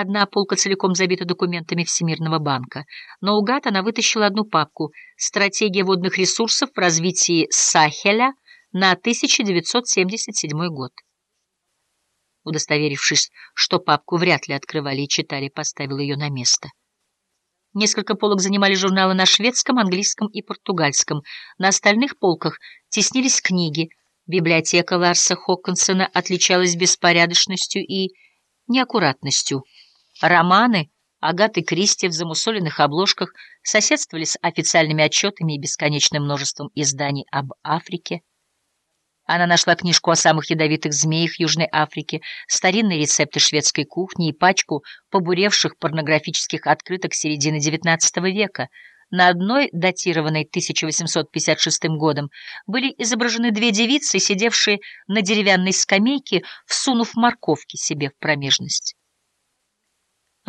Одна полка целиком забита документами Всемирного банка. Наугад она вытащила одну папку «Стратегия водных ресурсов в развитии Сахеля на 1977 год». Удостоверившись, что папку вряд ли открывали и читали, поставила ее на место. Несколько полок занимали журналы на шведском, английском и португальском. На остальных полках теснились книги. Библиотека Ларса Хоккинсона отличалась беспорядочностью и неаккуратностью. Романы Агаты Кристи в замусоленных обложках соседствовали с официальными отчетами и бесконечным множеством изданий об Африке. Она нашла книжку о самых ядовитых змеях Южной Африки, старинные рецепты шведской кухни и пачку побуревших порнографических открыток середины XIX века. На одной, датированной 1856 годом, были изображены две девицы, сидевшие на деревянной скамейке, всунув морковки себе в промежность.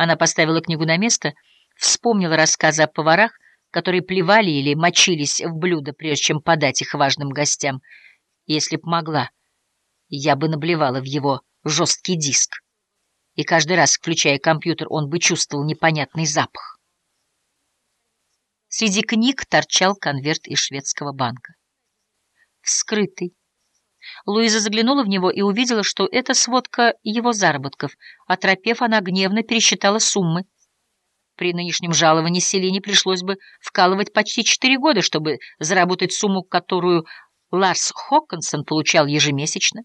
Она поставила книгу на место, вспомнила рассказы о поварах, которые плевали или мочились в блюда, прежде чем подать их важным гостям, если б могла, я бы наблевала в его жесткий диск. И каждый раз, включая компьютер, он бы чувствовал непонятный запах. Среди книг торчал конверт из шведского банка. Вскрытый. Луиза заглянула в него и увидела, что это сводка его заработков. Оторопев, она гневно пересчитала суммы. При нынешнем жаловании Селине пришлось бы вкалывать почти четыре года, чтобы заработать сумму, которую Ларс Хоккинсон получал ежемесячно.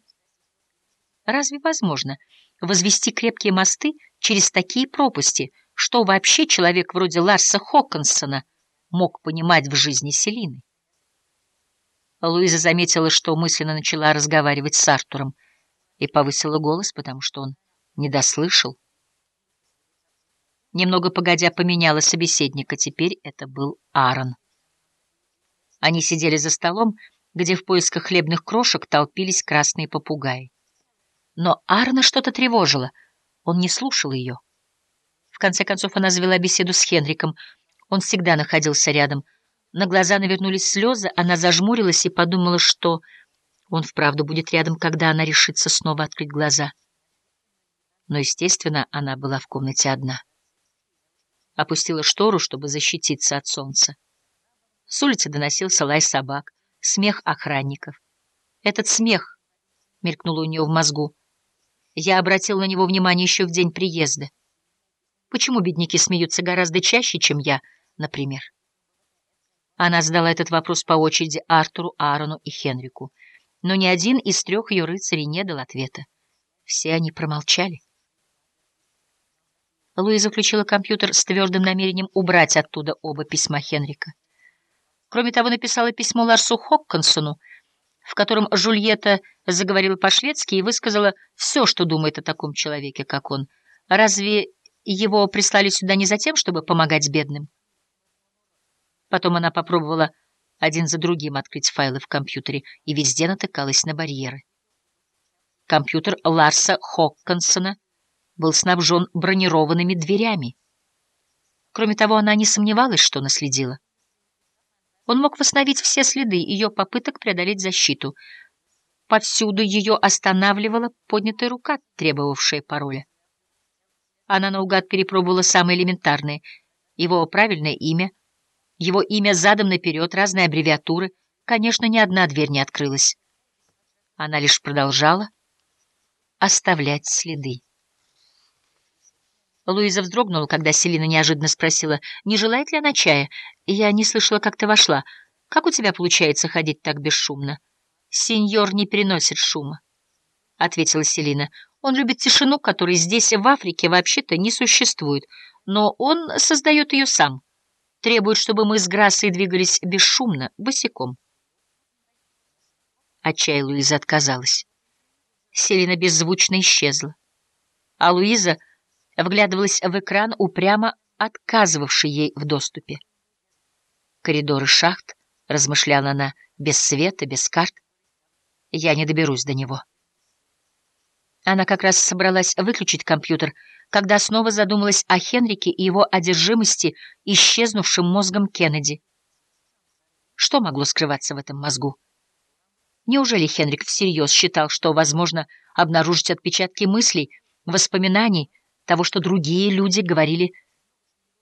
Разве возможно возвести крепкие мосты через такие пропасти, что вообще человек вроде Ларса Хоккинсона мог понимать в жизни Селины? Луиза заметила, что мысленно начала разговаривать с Артуром и повысила голос, потому что он не дослышал. Немного погодя поменяла собеседника, теперь это был Аарон. Они сидели за столом, где в поисках хлебных крошек толпились красные попугаи. Но Арна что-то тревожило, он не слушал ее. В конце концов она завела беседу с Хенриком, он всегда находился рядом. На глаза навернулись слезы, она зажмурилась и подумала, что он вправду будет рядом, когда она решится снова открыть глаза. Но, естественно, она была в комнате одна. Опустила штору, чтобы защититься от солнца. С улицы доносился лай собак смех охранников. Этот смех мелькнул у нее в мозгу. Я обратил на него внимание еще в день приезда. Почему бедняки смеются гораздо чаще, чем я, например? Она задала этот вопрос по очереди Артуру, Аарону и Хенрику, но ни один из трех ее рыцарей не дал ответа. Все они промолчали. Луиза включила компьютер с твердым намерением убрать оттуда оба письма Хенрика. Кроме того, написала письмо Ларсу Хоккансону, в котором Жульетта заговорила по-шведски и высказала все, что думает о таком человеке, как он. Разве его прислали сюда не за тем, чтобы помогать бедным? Потом она попробовала один за другим открыть файлы в компьютере и везде натыкалась на барьеры. Компьютер Ларса Хоккансона был снабжен бронированными дверями. Кроме того, она не сомневалась, что наследила. Он мог восстановить все следы ее попыток преодолеть защиту. Повсюду ее останавливала поднятая рука, требовавшая пароля. Она наугад перепробовала самые элементарные. Его правильное имя, его имя задом наперед, разные аббревиатуры. Конечно, ни одна дверь не открылась. Она лишь продолжала оставлять следы. Луиза вздрогнула, когда Селина неожиданно спросила, не желает ли она чая. Я не слышала, как ты вошла. Как у тебя получается ходить так бесшумно? Сеньор не переносит шума, — ответила Селина. Он любит тишину, которой здесь, в Африке, вообще-то не существует, но он создает ее сам. Требует, чтобы мы с Грассой двигались бесшумно, босиком. От чая Луиза отказалась. Селина беззвучно исчезла. А Луиза вглядывалась в экран, упрямо отказывавший ей в доступе. Коридоры шахт, размышляла она, без света, без карт. Я не доберусь до него. Она как раз собралась выключить компьютер, когда снова задумалась о Хенрике и его одержимости исчезнувшим мозгом Кеннеди. Что могло скрываться в этом мозгу? Неужели Хенрик всерьез считал, что возможно обнаружить отпечатки мыслей, воспоминаний, того, что другие люди говорили